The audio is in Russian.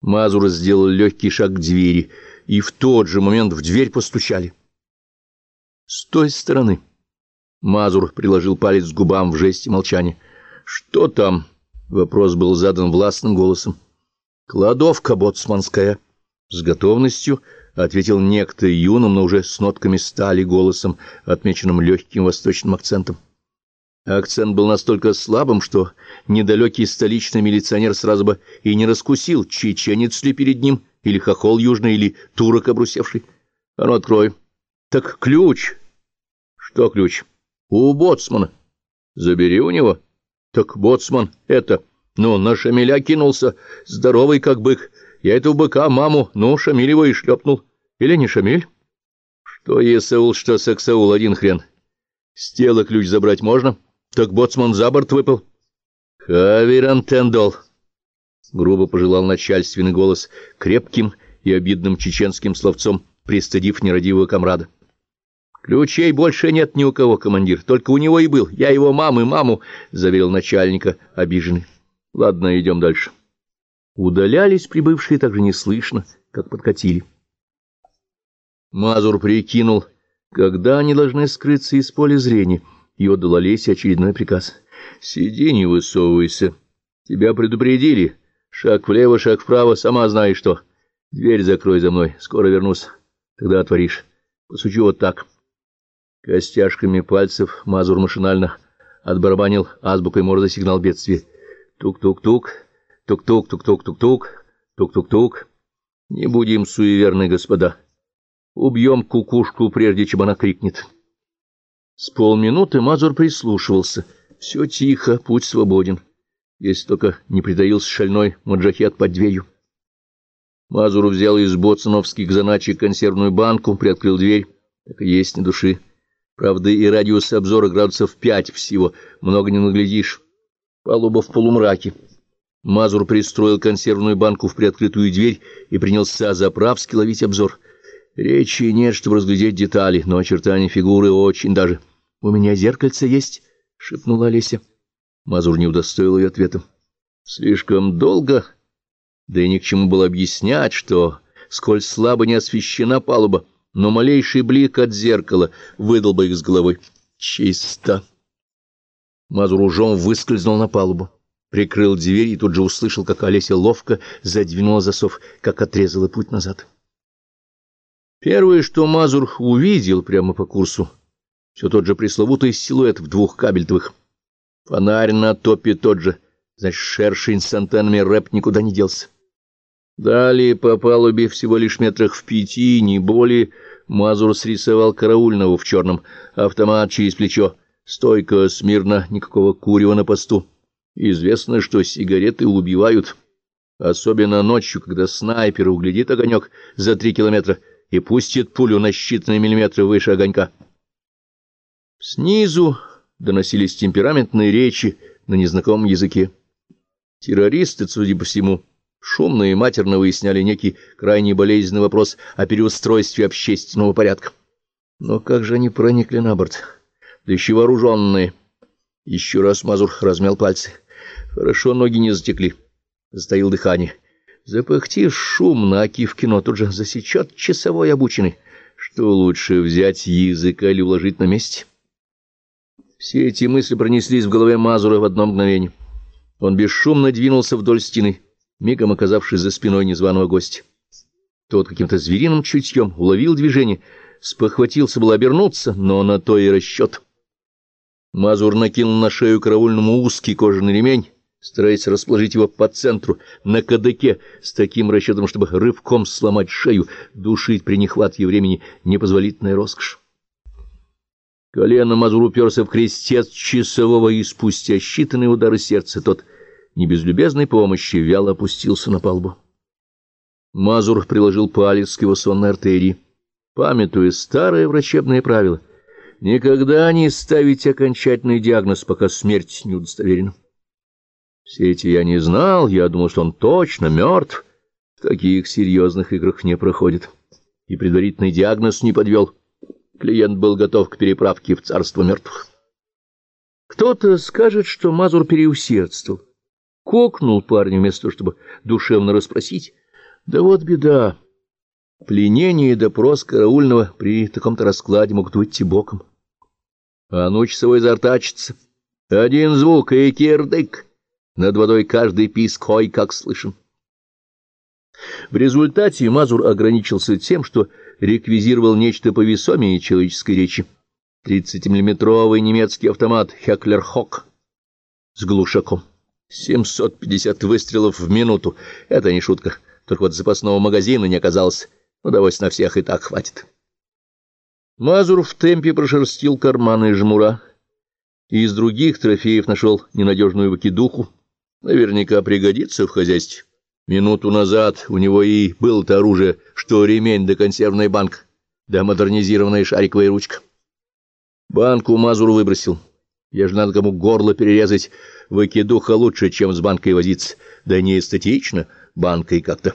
Мазур сделал легкий шаг к двери, и в тот же момент в дверь постучали. С той стороны. Мазур приложил палец к губам в жесте молчания. «Что там?» — вопрос был задан властным голосом. «Кладовка боцманская». С готовностью ответил некто юным, но уже с нотками стали голосом, отмеченным легким восточным акцентом. Акцент был настолько слабым, что недалекий столичный милиционер сразу бы и не раскусил, чеченец ли перед ним, или хохол южный, или турок обрусевший. А ну, открой. Так ключ. Что ключ? У боцмана. Забери у него. Так боцман это... Ну, на Шамиля кинулся, здоровый как бык. Я этого быка, маму, ну, Шамиль его и шлепнул. Или не Шамиль? Что Есаул, что Саксаул, один хрен. С тела ключ забрать можно? — так боцман за борт выпал. Хаверан Тендол. Грубо пожелал начальственный голос крепким и обидным чеченским словцом, пристыдив нерадивого комрада. «Ключей больше нет ни у кого, командир, только у него и был. Я его мамы, маму», — заверил начальника, обиженный. «Ладно, идем дальше». Удалялись прибывшие так же неслышно, как подкатили. Мазур прикинул, когда они должны скрыться из поля зрения — и отдал Олесе очередной приказ. — Сиди, не высовывайся. Тебя предупредили. Шаг влево, шаг вправо, сама знаешь что. Дверь закрой за мной, скоро вернусь. Тогда отворишь. Посучу вот так. Костяшками пальцев Мазур машинально отбарабанил азбукой морда сигнал бедствия. Тук-тук-тук, тук-тук-тук-тук-тук-тук, тук-тук-тук. Не будем суеверны, господа. Убьем кукушку, прежде чем она крикнет. С полминуты Мазур прислушивался. Все тихо, путь свободен. Если только не притаился шальной маджахет под дверью. Мазур взял из боцановских заначек консервную банку, приоткрыл дверь. Так и есть ни души. Правда, и радиус обзора градусов пять всего. Много не наглядишь. Палуба в полумраке. Мазур пристроил консервную банку в приоткрытую дверь и принялся заправски ловить обзор. Речи нет, чтобы разглядеть детали, но очертания фигуры очень даже... — У меня зеркальце есть, — шепнула Олеся. Мазур не удостоил ее ответом. Слишком долго, да и ни к чему было объяснять, что, сколь слабо не освещена палуба, но малейший блик от зеркала выдал бы их с головой. Чисто. Мазур ужом выскользнул на палубу, прикрыл дверь и тут же услышал, как Олеся ловко задвинула засов, как отрезала путь назад. Первое, что Мазур увидел прямо по курсу — все тот же пресловутый силуэт в двух кабельтовых. Фонарь на топе тот же, значит, шершень с антеннами рэп никуда не делся. Далее по палубе всего лишь метрах в пяти, не более, Мазур срисовал караульного в черном, автомат через плечо, стойка смирно, никакого курева на посту. Известно, что сигареты убивают, особенно ночью, когда снайпер углядит огонек за три километра и пустит пулю на считанные миллиметры выше огонька. Снизу доносились темпераментные речи на незнакомом языке. Террористы, судя по всему, шумно и матерно выясняли некий крайне болезненный вопрос о переустройстве общественного порядка. Но как же они проникли на борт? Да еще вооруженные. Еще раз Мазур размял пальцы. Хорошо ноги не затекли. Затаил дыхание. Запыхтишь шумно, аки в кино тут же засечет часовой обученный. Что лучше, взять языка или уложить на месте? Все эти мысли пронеслись в голове Мазура в одно мгновение. Он бесшумно двинулся вдоль стены, мигом оказавшись за спиной незваного гостя. Тот каким-то звериным чутьем уловил движение, спохватился было обернуться, но на то и расчет. Мазур накинул на шею караульному узкий кожаный ремень, стараясь расположить его по центру, на кадыке, с таким расчетом, чтобы рывком сломать шею, душить при нехватке времени непозволительная роскошь. Колено Мазур уперся в крестец часового, и спустя считанные удары сердца тот, не без любезной помощи, вяло опустился на палубу. Мазур приложил палец к его сонной артерии, памятуя старое врачебное правило — никогда не ставить окончательный диагноз, пока смерть не удостоверена. Все эти я не знал, я думал, что он точно мертв. В таких серьезных играх не проходит. И предварительный диагноз не подвел — Клиент был готов к переправке в царство мертвых. Кто-то скажет, что Мазур переусердствовал. Кокнул парня вместо того, чтобы душевно расспросить, Да вот беда. Пленение и допрос караульного при таком-то раскладе могут выйти боком. А ну часовой зартачится. Один звук и кирдык. Над водой каждый писк, ой, как слышен. В результате Мазур ограничился тем, что реквизировал нечто повесомее человеческой речи. 30-миллиметровый немецкий автомат «Хеклер-Хок» с глушаком. 750 выстрелов в минуту. Это не шутка. Только вот запасного магазина не оказалось. Удовольствие на всех и так хватит. Мазур в темпе прошерстил карманы жмура. И из других трофеев нашел ненадежную выкидуху. Наверняка пригодится в хозяйстве. Минуту назад у него и было-то оружие, что ремень да консервная банка, да модернизированная шариковая ручка. Банку Мазур выбросил. Я же надо кому горло перерезать. Выкидуха лучше, чем с банкой возиться. Да не эстетично, банкой как-то.